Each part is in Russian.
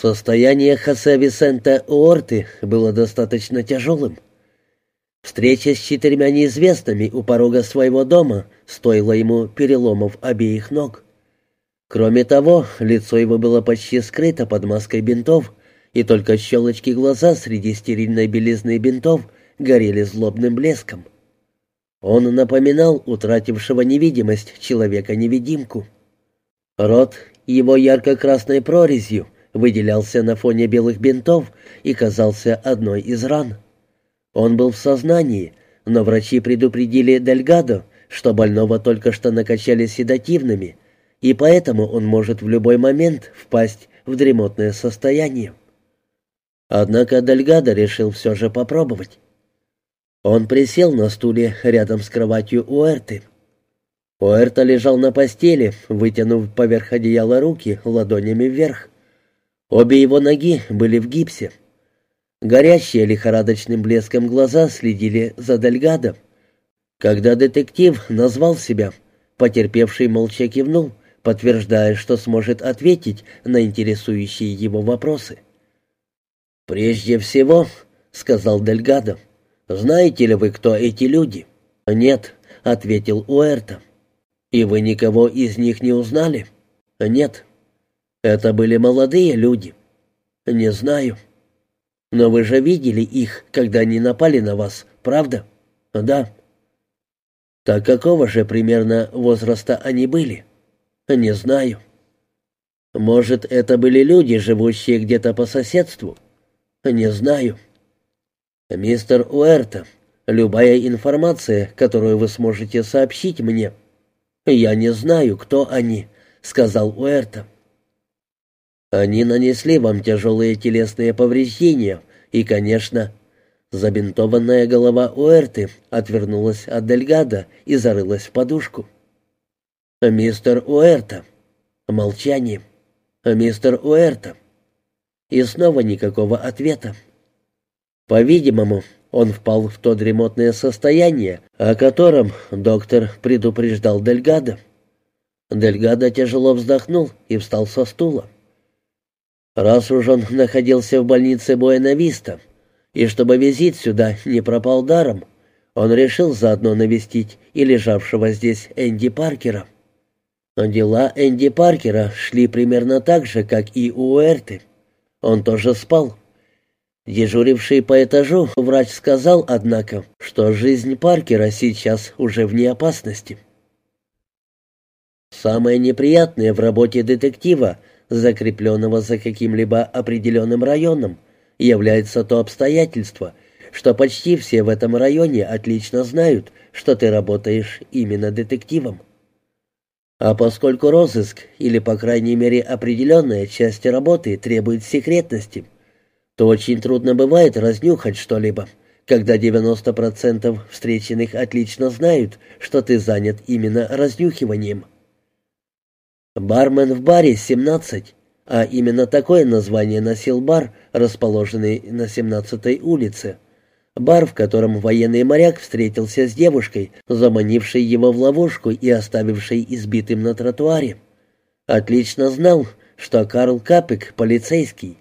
Состояние Хосе Висента Уорты было достаточно тяжелым. Встреча с четырьмя неизвестными у порога своего дома стоила ему переломов обеих ног. Кроме того, лицо его было почти скрыто под маской бинтов, и только щелочки глаза среди стерильной белизны бинтов горели злобным блеском. Он напоминал утратившего невидимость человека-невидимку. Рот его ярко-красной прорезью выделялся на фоне белых бинтов и казался одной из ран. Он был в сознании, но врачи предупредили Дельгадо, что больного только что накачали седативными, и поэтому он может в любой момент впасть в дремотное состояние. Однако Дельгадо решил все же попробовать. Он присел на стуле рядом с кроватью Уэрты. Уэрта лежал на постели, вытянув поверх одеяла руки ладонями вверх. Обе его ноги были в гипсе. Горящие лихорадочным блеском глаза следили за Дельгадо. Когда детектив назвал себя, потерпевший молча кивнул, подтверждая, что сможет ответить на интересующие его вопросы. «Прежде всего», — сказал Дельгадо, — «знаете ли вы, кто эти люди?» «Нет», — ответил Уэрта. «И вы никого из них не узнали?» «Нет». «Это были молодые люди?» «Не знаю». «Но вы же видели их, когда они напали на вас, правда?» «Да». «Так какого же примерно возраста они были?» «Не знаю». «Может, это были люди, живущие где-то по соседству?» «Не знаю». «Мистер Уэрта, любая информация, которую вы сможете сообщить мне...» «Я не знаю, кто они», — сказал Уэрта. «Они нанесли вам тяжелые телесные повреждения, и, конечно...» Забинтованная голова Уэрты отвернулась от Дельгада и зарылась в подушку. «Мистер Уэрта». Молчание. «Мистер Уэрта». И снова никакого ответа. По-видимому, он впал в то дремотное состояние, о котором доктор предупреждал Дельгадо. Дельгадо тяжело вздохнул и встал со стула. Раз уж он находился в больнице Буэнависта, и чтобы визит сюда не пропал даром, он решил заодно навестить и лежавшего здесь Энди Паркера. Дела Энди Паркера шли примерно так же, как и у Уэрты. Он тоже спал. Дежуривший по этажу врач сказал, однако, что жизнь Паркера сейчас уже вне опасности. Самое неприятное в работе детектива, закрепленного за каким-либо определенным районом, является то обстоятельство, что почти все в этом районе отлично знают, что ты работаешь именно детективом. А поскольку розыск, или, по крайней мере, определенная часть работы требует секретности, то очень трудно бывает разнюхать что-либо, когда 90% встреченных отлично знают, что ты занят именно разнюхиванием. Бармен в баре 17, а именно такое название носил бар, расположенный на 17-й улице – Бар, в котором военный моряк встретился с девушкой, заманившей его в ловушку и оставившей избитым на тротуаре. Отлично знал, что Карл Капек полицейский,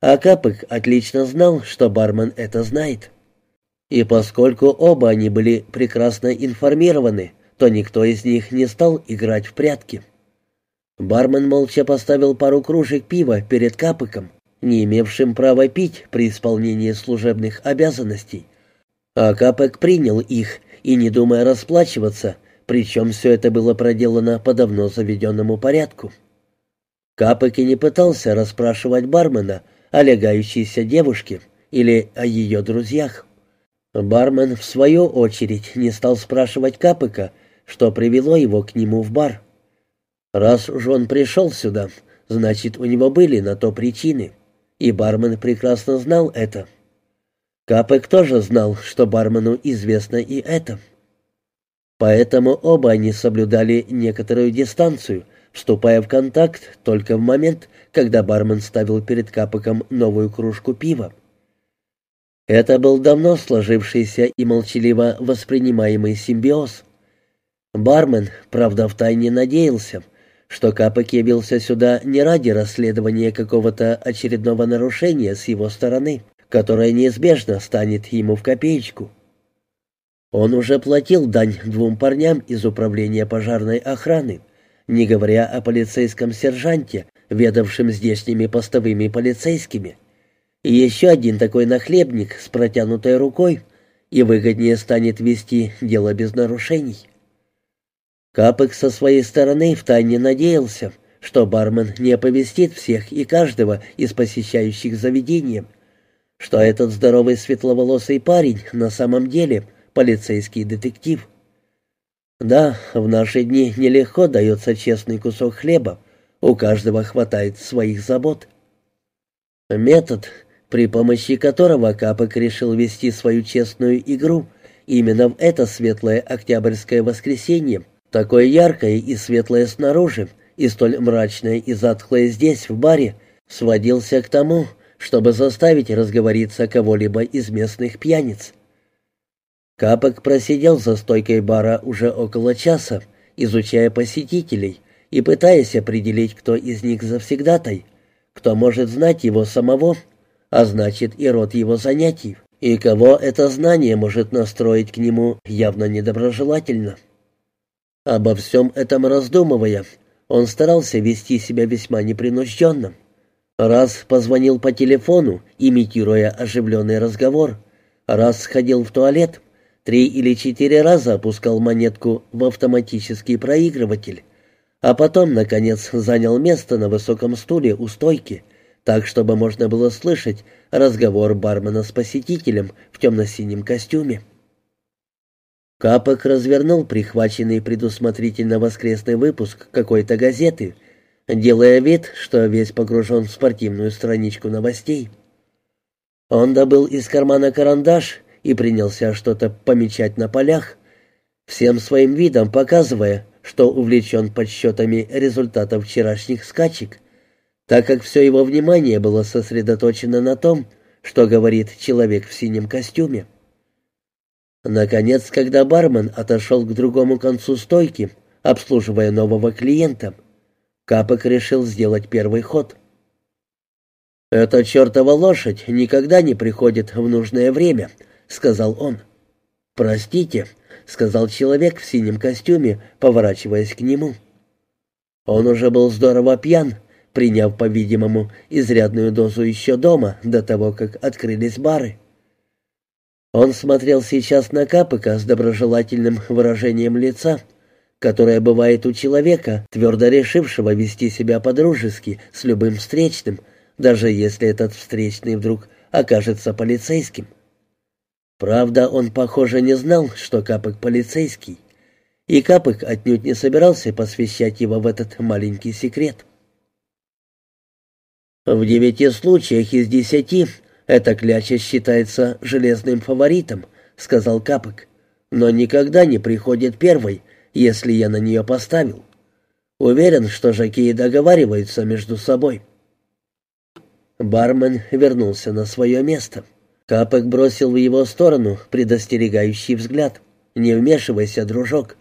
а Капек отлично знал, что бармен это знает. И поскольку оба они были прекрасно информированы, то никто из них не стал играть в прятки. Бармен молча поставил пару кружек пива перед Капеком, не имевшим права пить при исполнении служебных обязанностей. А Капек принял их и, не думая расплачиваться, причем все это было проделано по давно заведенному порядку. Капек и не пытался расспрашивать бармена о легающейся девушке или о ее друзьях. Бармен, в свою очередь, не стал спрашивать Капека, что привело его к нему в бар. Раз уж он пришел сюда, значит, у него были на то причины и бармен прекрасно знал это. Капек тоже знал, что бармену известно и это. Поэтому оба они соблюдали некоторую дистанцию, вступая в контакт только в момент, когда бармен ставил перед Капеком новую кружку пива. Это был давно сложившийся и молчаливо воспринимаемый симбиоз. Бармен, правда, втайне надеялся, что Капок явился сюда не ради расследования какого-то очередного нарушения с его стороны, которое неизбежно станет ему в копеечку. Он уже платил дань двум парням из управления пожарной охраны, не говоря о полицейском сержанте, ведавшем здешними постовыми полицейскими. И еще один такой нахлебник с протянутой рукой, и выгоднее станет вести дело без нарушений. Капек со своей стороны втайне надеялся, что бармен не оповестит всех и каждого из посещающих заведение, что этот здоровый светловолосый парень на самом деле полицейский детектив. Да, в наши дни нелегко дается честный кусок хлеба, у каждого хватает своих забот. Метод, при помощи которого Капок решил вести свою честную игру именно в это светлое октябрьское воскресенье, такое яркое и светлое снаружи, и столь мрачное и затхлое здесь, в баре, сводился к тому, чтобы заставить разговориться кого-либо из местных пьяниц. Капок просидел за стойкой бара уже около часа, изучая посетителей и пытаясь определить, кто из них завсегдатай, кто может знать его самого, а значит и род его занятий, и кого это знание может настроить к нему явно недоброжелательно. Обо всем этом раздумывая, он старался вести себя весьма непринужденно. Раз позвонил по телефону, имитируя оживленный разговор, раз сходил в туалет — Три или четыре раза опускал монетку в автоматический проигрыватель, а потом, наконец, занял место на высоком стуле у стойки, так, чтобы можно было слышать разговор бармена с посетителем в темно-синем костюме. Капок развернул прихваченный предусмотрительно воскресный выпуск какой-то газеты, делая вид, что весь погружен в спортивную страничку новостей. Он добыл из кармана карандаш и принялся что-то помечать на полях, всем своим видом показывая, что увлечен подсчетами результатов вчерашних скачек, так как все его внимание было сосредоточено на том, что говорит человек в синем костюме. Наконец, когда бармен отошел к другому концу стойки, обслуживая нового клиента, Капок решил сделать первый ход. «Эта чертова лошадь никогда не приходит в нужное время», сказал он. «Простите», — сказал человек в синем костюме, поворачиваясь к нему. Он уже был здорово пьян, приняв, по-видимому, изрядную дозу еще дома, до того, как открылись бары. Он смотрел сейчас на Капыка с доброжелательным выражением лица, которое бывает у человека, твердо решившего вести себя по-дружески с любым встречным, даже если этот встречный вдруг окажется полицейским. Правда, он, похоже, не знал, что Капык полицейский, и Капык отнюдь не собирался посвящать его в этот маленький секрет. В девяти случаях из десяти эта кляча считается железным фаворитом, сказал Капык, но никогда не приходит первой, если я на нее поставил. Уверен, что жакеи договариваются между собой. Бармен вернулся на свое место. Капек бросил в его сторону предостерегающий взгляд. «Не вмешивайся, дружок.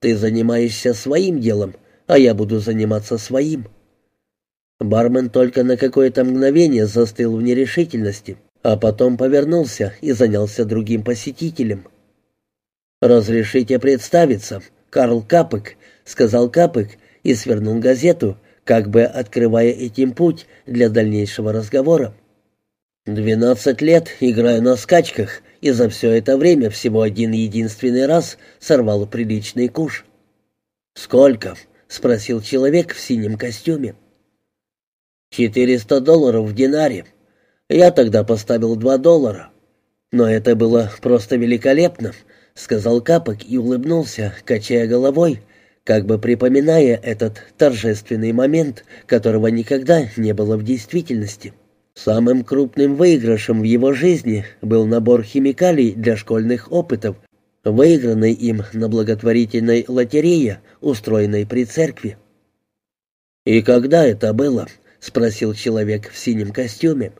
Ты занимаешься своим делом, а я буду заниматься своим». Бармен только на какое-то мгновение застыл в нерешительности, а потом повернулся и занялся другим посетителем. «Разрешите представиться, Карл Капек», — сказал Капек и свернул газету, как бы открывая этим путь для дальнейшего разговора. Двенадцать лет играю на скачках, и за все это время всего один единственный раз сорвал приличный куш. «Сколько?» — спросил человек в синем костюме. «Четыреста долларов в динаре. Я тогда поставил два доллара. Но это было просто великолепно», — сказал Капок и улыбнулся, качая головой, как бы припоминая этот торжественный момент, которого никогда не было в действительности. Самым крупным выигрышем в его жизни был набор химикалий для школьных опытов, выигранный им на благотворительной лотерее, устроенной при церкви. «И когда это было?» — спросил человек в синем костюме.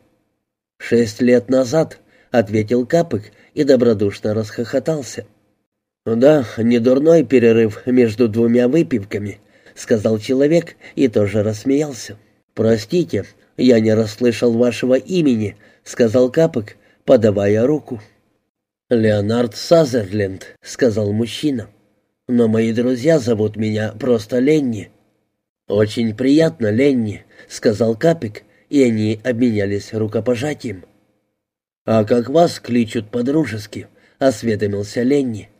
«Шесть лет назад», — ответил Капык и добродушно расхохотался. «Да, недурной перерыв между двумя выпивками», —— сказал человек и тоже рассмеялся. «Простите, я не расслышал вашего имени», — сказал Капок, подавая руку. «Леонард Сазерленд», — сказал мужчина. «Но мои друзья зовут меня просто Ленни». «Очень приятно, Ленни», — сказал Капик, и они обменялись рукопожатием. «А как вас кличут по-дружески?» — осведомился Ленни.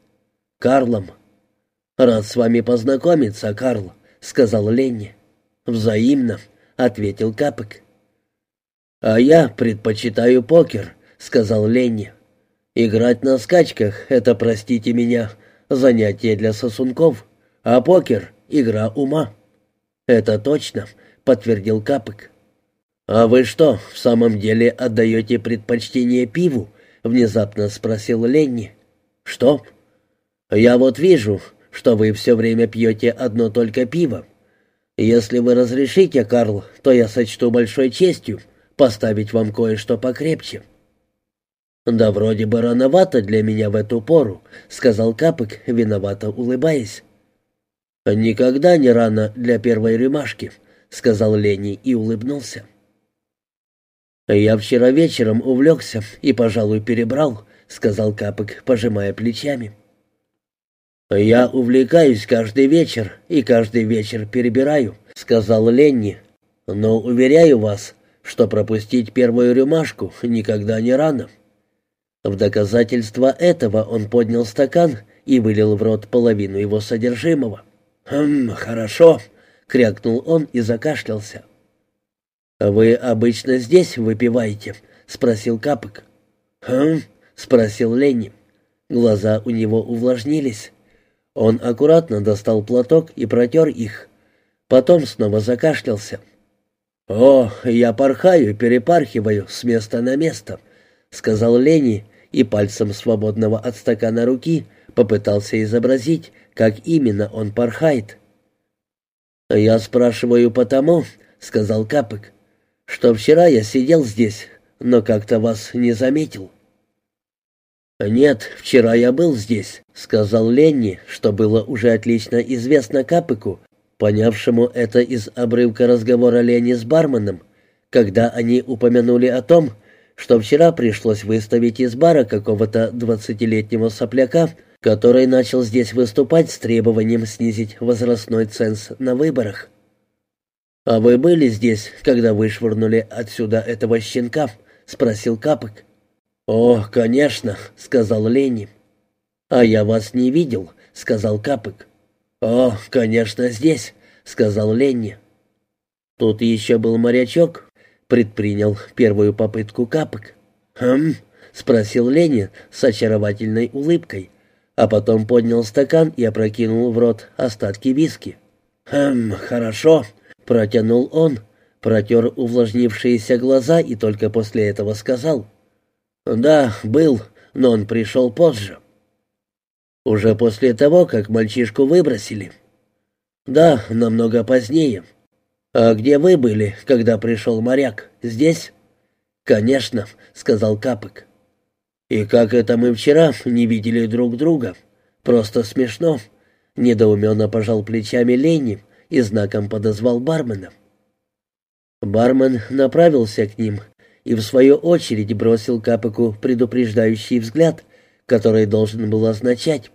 «Карлом». «Рад с вами познакомиться, Карл», — сказал Ленни. «Взаимно», — ответил Капик. «А я предпочитаю покер», — сказал Ленни. «Играть на скачках — это, простите меня, занятие для сосунков, а покер — игра ума». «Это точно», — подтвердил Капик. «А вы что, в самом деле отдаете предпочтение пиву?» — внезапно спросил Ленни. «Что?» «Я вот вижу, что вы все время пьете одно только пиво. Если вы разрешите, Карл, то я сочту большой честью поставить вам кое-что покрепче». «Да вроде бы рановато для меня в эту пору», — сказал Капык, виновато улыбаясь. «Никогда не рано для первой рюмашки», — сказал Ленни и улыбнулся. «Я вчера вечером увлекся и, пожалуй, перебрал», — сказал Капык, пожимая плечами. «Я увлекаюсь каждый вечер и каждый вечер перебираю», — сказал Ленни. «Но уверяю вас, что пропустить первую рюмашку никогда не рано». В доказательство этого он поднял стакан и вылил в рот половину его содержимого. «Хм, хорошо», — крякнул он и закашлялся. «Вы обычно здесь выпиваете?» — спросил Капок. «Хм?» — спросил Ленни. Глаза у него увлажнились. Он аккуратно достал платок и протер их. Потом снова закашлялся. «О, я порхаю, перепархиваю с места на место», — сказал Ленни и пальцем свободного от стакана руки попытался изобразить, как именно он порхает. «Я спрашиваю потому», — сказал Капок, что вчера я сидел здесь, но как-то вас не заметил». «Нет, вчера я был здесь», — сказал Ленни, что было уже отлично известно Капыку, понявшему это из обрывка разговора Ленни с барменом, когда они упомянули о том, что вчера пришлось выставить из бара какого-то двадцатилетнего сопляка, который начал здесь выступать с требованием снизить возрастной ценз на выборах. «А вы были здесь, когда вышвырнули отсюда этого щенка?» — спросил Капок. «О, конечно», — сказал Ленни. «А я вас не видел», — сказал Капок. «О, конечно, здесь», — сказал Ленни. Тут еще был морячок, предпринял первую попытку Капок. «Хм?» — спросил Ленни с очаровательной улыбкой, а потом поднял стакан и опрокинул в рот остатки виски. «Хм, хорошо», Протянул он, протер увлажнившиеся глаза и только после этого сказал. «Да, был, но он пришел позже». «Уже после того, как мальчишку выбросили?» «Да, намного позднее». «А где вы были, когда пришел моряк? Здесь?» «Конечно», — сказал Капок. «И как это мы вчера не видели друг друга? Просто смешно». Недоуменно пожал плечами Ленни, и знаком подозвал бармена. Бармен направился к ним и в свою очередь бросил Капыку предупреждающий взгляд, который должен был означать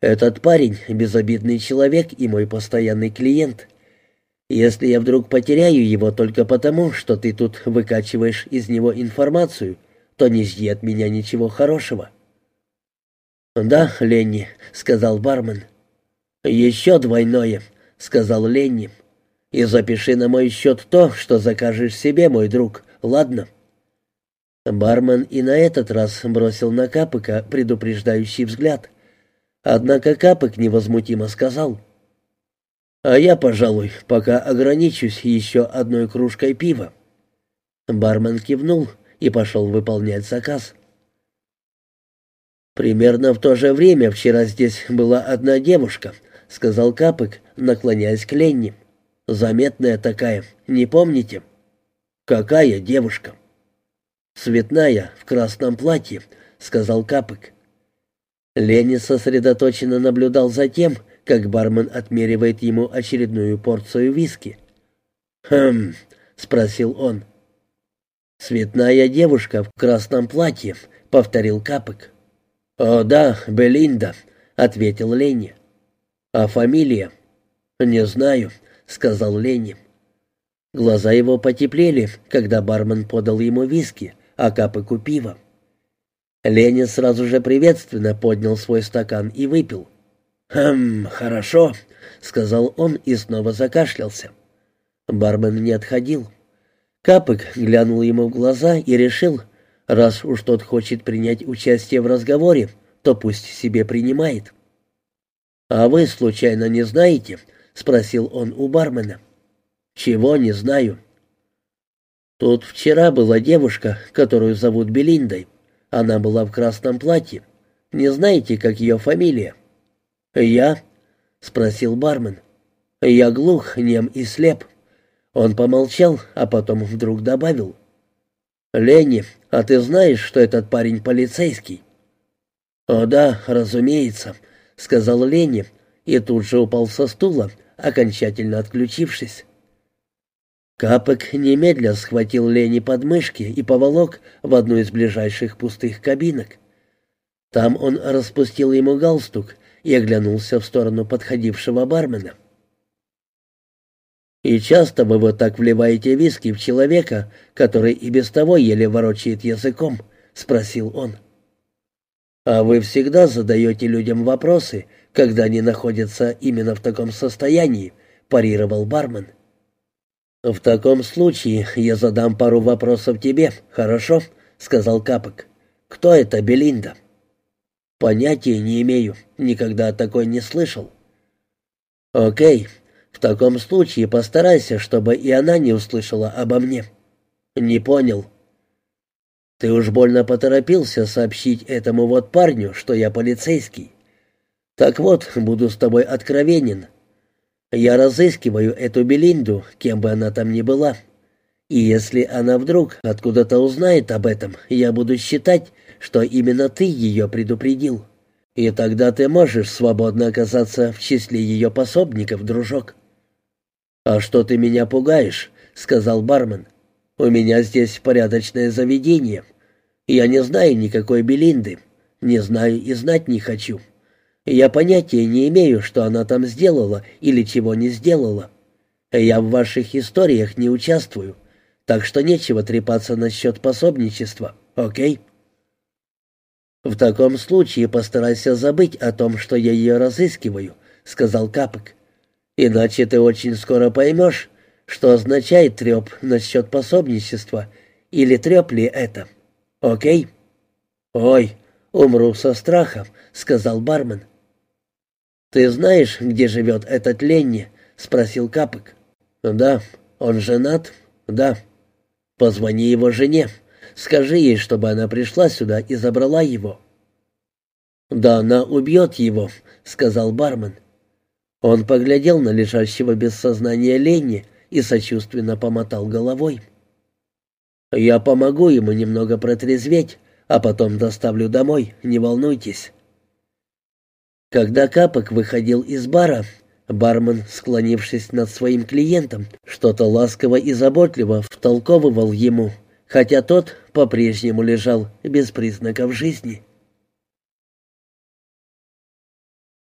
«Этот парень — безобидный человек и мой постоянный клиент. Если я вдруг потеряю его только потому, что ты тут выкачиваешь из него информацию, то не жди от меня ничего хорошего». «Да, Ленни», — сказал бармен. «Еще двойное», — сказал Ленни. «И запиши на мой счет то, что закажешь себе, мой друг, ладно?» Бармен и на этот раз бросил на Капыка предупреждающий взгляд. Однако Капык невозмутимо сказал. «А я, пожалуй, пока ограничусь еще одной кружкой пива». Бармен кивнул и пошел выполнять заказ. Примерно в то же время вчера здесь была одна девушка —— сказал Капык, наклоняясь к Ленни. «Заметная такая, не помните?» «Какая девушка?» «Цветная, в красном платье», — сказал Капык. Ленни сосредоточенно наблюдал за тем, как бармен отмеривает ему очередную порцию виски. «Хм», — спросил он. «Цветная девушка в красном платье», — повторил Капок. «О, да, Белинда», — ответил Ленни. «А фамилия?» «Не знаю», — сказал Ленни. Глаза его потеплели, когда бармен подал ему виски, а Капыку пиво. Ленни сразу же приветственно поднял свой стакан и выпил. «Хм, хорошо», — сказал он и снова закашлялся. Бармен не отходил. Капык глянул ему в глаза и решил, раз уж тот хочет принять участие в разговоре, то пусть себе принимает. «А вы, случайно, не знаете?» — спросил он у бармена. «Чего не знаю?» «Тут вчера была девушка, которую зовут Белиндой. Она была в красном платье. Не знаете, как ее фамилия?» «Я?» — спросил бармен. «Я глух, нем и слеп». Он помолчал, а потом вдруг добавил. «Ленни, а ты знаешь, что этот парень полицейский?» «О да, разумеется», — сказал Ленни, и тут же упал со стула, окончательно отключившись. Капок немедля схватил Лени под мышки и поволок в одну из ближайших пустых кабинок. Там он распустил ему галстук и оглянулся в сторону подходившего бармена. «И часто вы вот так вливаете виски в человека, который и без того еле ворочает языком?» — спросил он. «А вы всегда задаете людям вопросы, когда они находятся именно в таком состоянии», — парировал бармен. «В таком случае я задам пару вопросов тебе, хорошо?» — сказал Капок. «Кто это Белинда?» «Понятия не имею, никогда такой не слышал». «Окей, в таком случае постарайся, чтобы и она не услышала обо мне». «Не понял». «Ты уж больно поторопился сообщить этому вот парню, что я полицейский. Так вот, буду с тобой откровенен. Я разыскиваю эту Белинду, кем бы она там ни была. И если она вдруг откуда-то узнает об этом, я буду считать, что именно ты ее предупредил. И тогда ты можешь свободно оказаться в числе ее пособников, дружок». «А что ты меня пугаешь?» — сказал бармен. «У меня здесь порядочное заведение. Я не знаю никакой Белинды. Не знаю и знать не хочу. Я понятия не имею, что она там сделала или чего не сделала. Я в ваших историях не участвую, так что нечего трепаться насчет пособничества, окей?» «В таком случае постарайся забыть о том, что я ее разыскиваю», — сказал Капок. «Иначе ты очень скоро поймешь, что означает треп насчет пособничества, или треп ли это. Окей?» «Ой, умру со страхом», — сказал бармен. «Ты знаешь, где живет этот Ленни?» — спросил Капок. «Да. Он женат?» «Да». «Позвони его жене. Скажи ей, чтобы она пришла сюда и забрала его». «Да она убьет его», — сказал бармен. Он поглядел на лежащего без сознания Ленни и сочувственно помотал головой. «Я помогу ему немного протрезветь, а потом доставлю домой, не волнуйтесь». Когда Капок выходил из бара, бармен, склонившись над своим клиентом, что-то ласково и заботливо втолковывал ему, хотя тот по-прежнему лежал без признаков жизни.